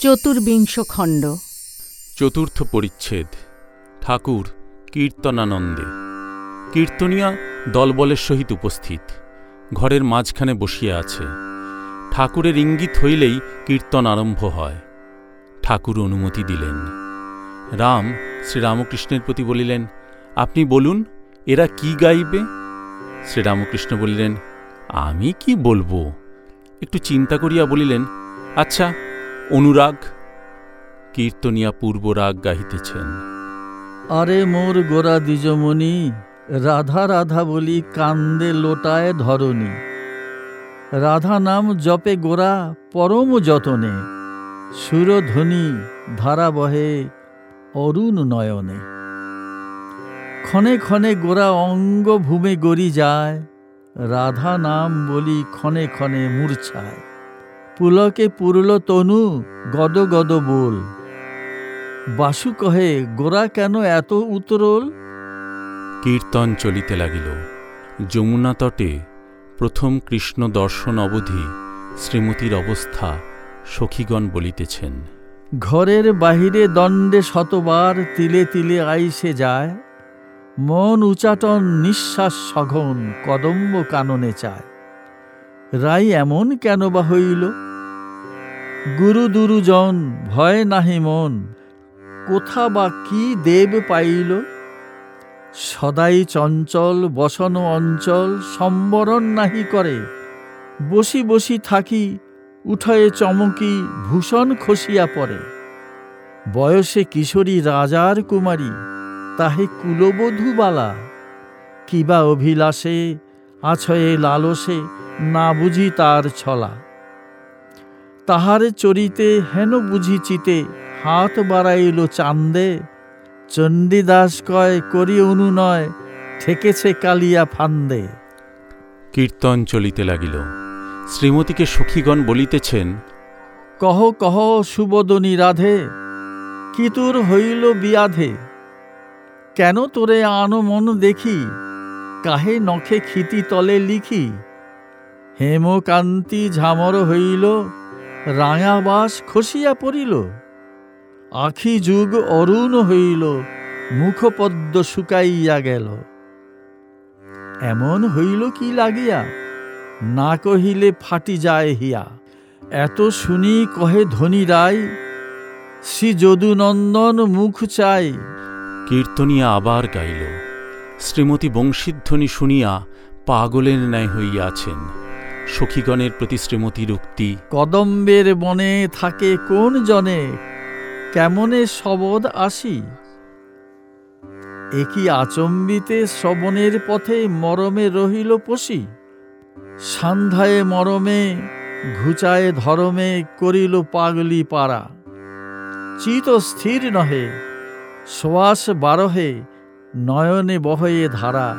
চতুর্বিংশ খণ্ড চতুর্থ পরিচ্ছেদ। ঠাকুর কীর্তনানন্দে। কীর্তনিয়া দলবলের সহিত উপস্থিত। ঘরের মাঝখানে বসিয়া আছে। ঠাকুরের ইঙ্গিত হইলেই কীর্তন আরম্ভ হয়। ঠাকুর অনুমতি দিলেন। রাম শ্রীরামকৃষ্ণের প্রতি বলিলেন, আপনি বলুন, এরা কি গাইবে? শ্রীরামকৃষ্ণ বলিলেন, আমি কি বলব? একটু চিন্তা করিয়া বলিলেন আচ্ছা অনুরাগ, কীর্তনিয়া পূর্বরাগ গাহিতেছেন। আরে মোর গোরা দ্বিজমণি, রাধা রাধা বলি কান্দে লোটায় ধরণী। রাধা নাম জপে গোরা পরম যতনে, সুরধ্বনি ধারা বহে অরুণ নয়নে। ক্ষণে ক্ষণে গোরা অঙ্গ ভূমে গড়ি যায়, রাধা নাম বলি ক্ষণে ক্ষণে মূর্ছায়। পুলকে পুরল তনু গদ গদ বোল। বাসু কহে গোরা কেন এত উতরল? কীর্তন চলিতে লাগিল। যমুনা তটে প্রথম কৃষ্ণ দর্শন অবধি শ্রীমতীর অবস্থা সখীগণ বলিতেছেন। ঘরের বাহিরে দণ্ডে শতবার তিলে তিলে আইসে যায়। মন উচাটন নিঃশ্বাস সঘন কদম্ব কাননে চায়। রাই এমন কেন বা হইল? গুরু দুরুজন, ভয় নাহি মন। কোথা বা কি দেব পাইল? সদাই চঞ্চল, বসন অঞ্চল, সম্বরণ নাহি করে। বসি বসি থাকি, উঠয়ে চমকি, ভূষণ খসিয়া পড়ে। বয়সে কিশোরী রাজার কুমারী, তাহে কুলবধূ বালা। কিবা অভিলাষে, আছয়ে লালসে, না বুঝি তার ছলা। তাহার চরিতে হেন বুঝি চিতে হাত বাড়াইল চান্দে। চণ্ডীদাস কয় করি অনুনয় ঠেকেছে কালিয়া ফান্দে। কীর্তন চলিতে লাগিল। শ্রীমতীকে সখীগণ বলিতেছেন কহ কহ সুবদনী রাধে কি তোর হইল বিয়াধে? কেন তোরে আনো মন দেখি? কাহে নখে ক্ষিতি তলে লিখি? হেমকান্তি ঝামর হইল রাঙাবাস খসিয়া পড়িল। আখি যুগ অরুণ হইল, মুখপদ্ম শুকাইয়া গেল। এমন হইল কি লাগিয়া? না কহিলে ফাটি যায় হিয়া। এত শুনি কহে ধনী রায় শ্রী যদুনন্দন মুখ চাই। কীর্তনিয়া আবার গাইল। শ্রীমতী বংশীধ্বনি শুনিয়া পাগলের ন্যায় হইয়াছেন। সখীগণের প্রতি শ্রীমতীর উক্তি কদম্বের বনে থাকে কোন জনে? কেমনে শবদ আসি? একই আচম্বিতে শ্রবণের পথে মরমে রহিল পশি? সান্ধ্যায় মরমে, ঘুচায় ধরমে করিল পাগলি পাড়া। চিত স্থির নহে শ্বাস বারহে, নয়নে বহয়ে ধারা।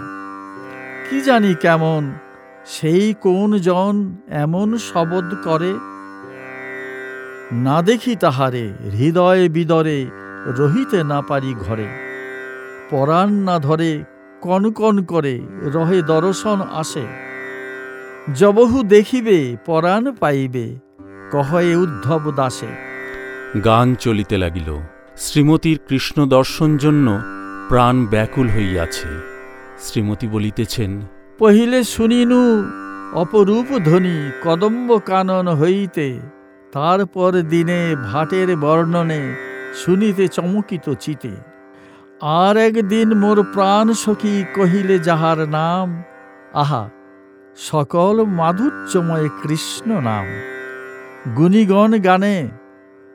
কি জানি কেমন সেই কোন জন এমন শবদ করে? না দেখি তাহারে হৃদয় বিদরে রহিতে না পারি ঘরে। পরাণ না ধরে কনকন করে রহে দর্শন আসে। জবহু দেখিবে, পরাণ পাইবে, কহয়ে উদ্ধব দাসে। গান চলিতে লাগিল। শ্রীমতীর কৃষ্ণ দর্শন জন্য প্রাণ ব্যাকুল হইয়াছে। শ্রীমতী বলিতেছেন পহিলে শুনিনু, অপরূপ ধ্বনি কদম্ব কানন হইতে। তারপর দিনে ভাটের বর্ণনে শুনিতে চমকিত চিতে। আর একদিন মোর প্রাণ সখী কহিলে যাহার নাম, আহা, সকল মাধুর্যময় কৃষ্ণ নাম। গুণীগণ গানে,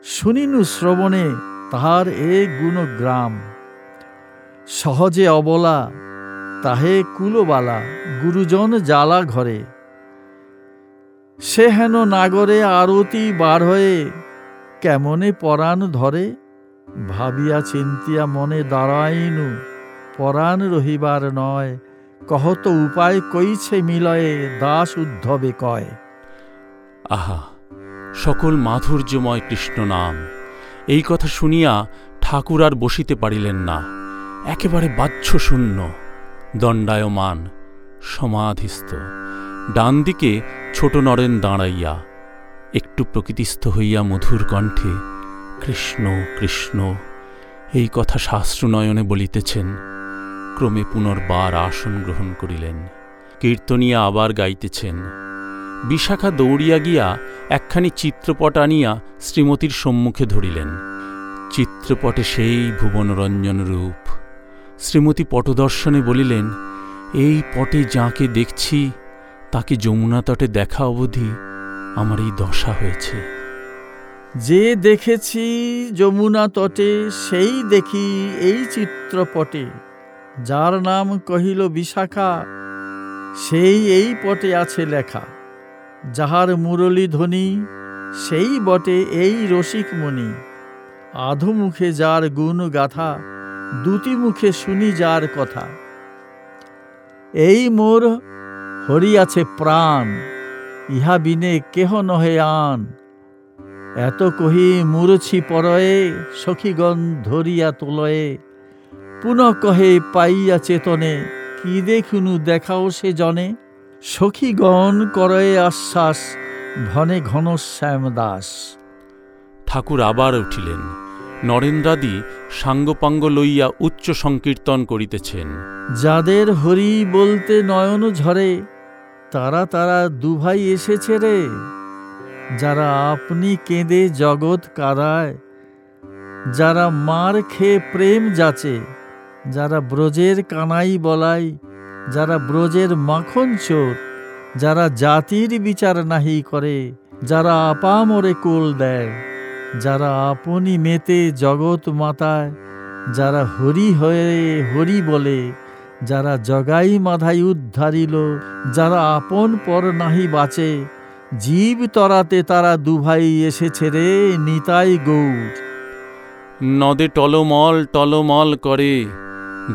শুনিনু শ্রবণে তাহার এ গুণগ্রাম। সহজে অবলা তাহে কুলবালা গুরুজন জ্বালা ঘরে। সে হেন নাগরে আরতি বার হয়ে কেমনে পরাণ ধরে? ভাবিয়া চিন্তিয়া মনে দাঁড়াইনু, পরাণ রহিবার নয়, কহত উপায় কইছে মিলয়ে দাস উদ্ধবে কয়। আহা, সকল মাধুর্যময় কৃষ্ণ নাম, এই কথা শুনিয়া ঠাকুর আর বসিতে পারিলেন না, একেবারে বাহ্য শূন্য দণ্ডায়মান, সমাধিস্থ। ডান দিকে ছোট নরেন দাঁড়াইয়া, একটু প্রকৃতিস্থ হইয়া মধুর কণ্ঠে, কৃষ্ণ কৃষ্ণ, এই কথা শাস্ত্রনয়নে বলিতেছেন। ক্রমে পুনর্বার আসন গ্রহণ করিলেন। কীর্তনিয়া আবার গাইতেছেন। বিশাখা দৌড়িয়া গিয়া একখানি চিত্রপট আনিয়া শ্রীমতীর সম্মুখে ধরিলেন। চিত্রপটে সেই ভুবনরঞ্জন রূপ। শ্রীমতী পটদর্শনে বলিলেন, এই পটে যাকে দেখছি, তাকে যমুনা তটে দেখা অবধি আমার এই দশা হয়েছে। যে দেখেছি যমুনা তটে, সেই দেখি এই চিত্রপটে। যার নাম কহিল বিশাখা, সেই এই পটে আছে লেখা। যাহার মুরলী ধ্বনি, সেই বটে এই রসিক মণি আধু যার গুণ গাথা দুটি মুখে শুনি যার কথা। এই মোর হরিয়াছে প্রাণ, ইহা বিনে কেহ নহে আন। এত কহি মুরছি পরয়ে, সখীগণ ধরিয়া তোলয়ে। পুনঃ কহে পাইয়া চেতনে, কি দেখুনু দেখাও সে জনে? সখীগণ করয়ে আশ্বাস ঘনে ঘন শ্যাম দাস ঠাকুর আবার উঠিলেন। নরেন্দ্রাদি সাঙ্গপাঙ্গ লইয়া উচ্চ সংকীর্তন করিতেছেন। যাদের হরি বলতে নয়ন ঝরে, তারা তারা দুভাই এসেছে রে। যারা আপনি কেঁদে জগৎ কারায়, যারা মার খেয়ে প্রেম যাচে, যারা ব্রজের কানাই বলাই, যারা ব্রজের মাখন চোর, যারা জাতির বিচার নাহি করে, যারা আপামরে কোল দেয়। যারা আপনি মেতে জগৎ মাতায়, যারা হরি হয়ে হরি বলে, যারা জগাই মাধাই উদ্ধারিল যারা আপন পর নাহি বাঁচে, জীব তরাতে তারা দুভাই এসেছে রে নিতাই গৌর। নদে টলমল টলমল করে,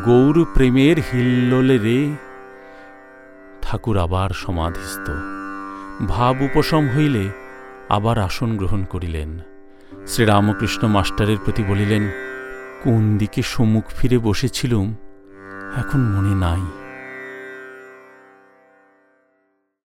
গৌর প্রেমের হিল্লোলে রে। ঠাকুর আবার সমাধিস্থ। ভাব উপশম হইলে আবার আসন গ্রহণ করিলেন। শ্রীরামকৃষ্ণ মাস্টারের প্রতি বলিলেন কোন দিকে সম্মুখ ফিরে বসেছিলুম এখন মনে নাই।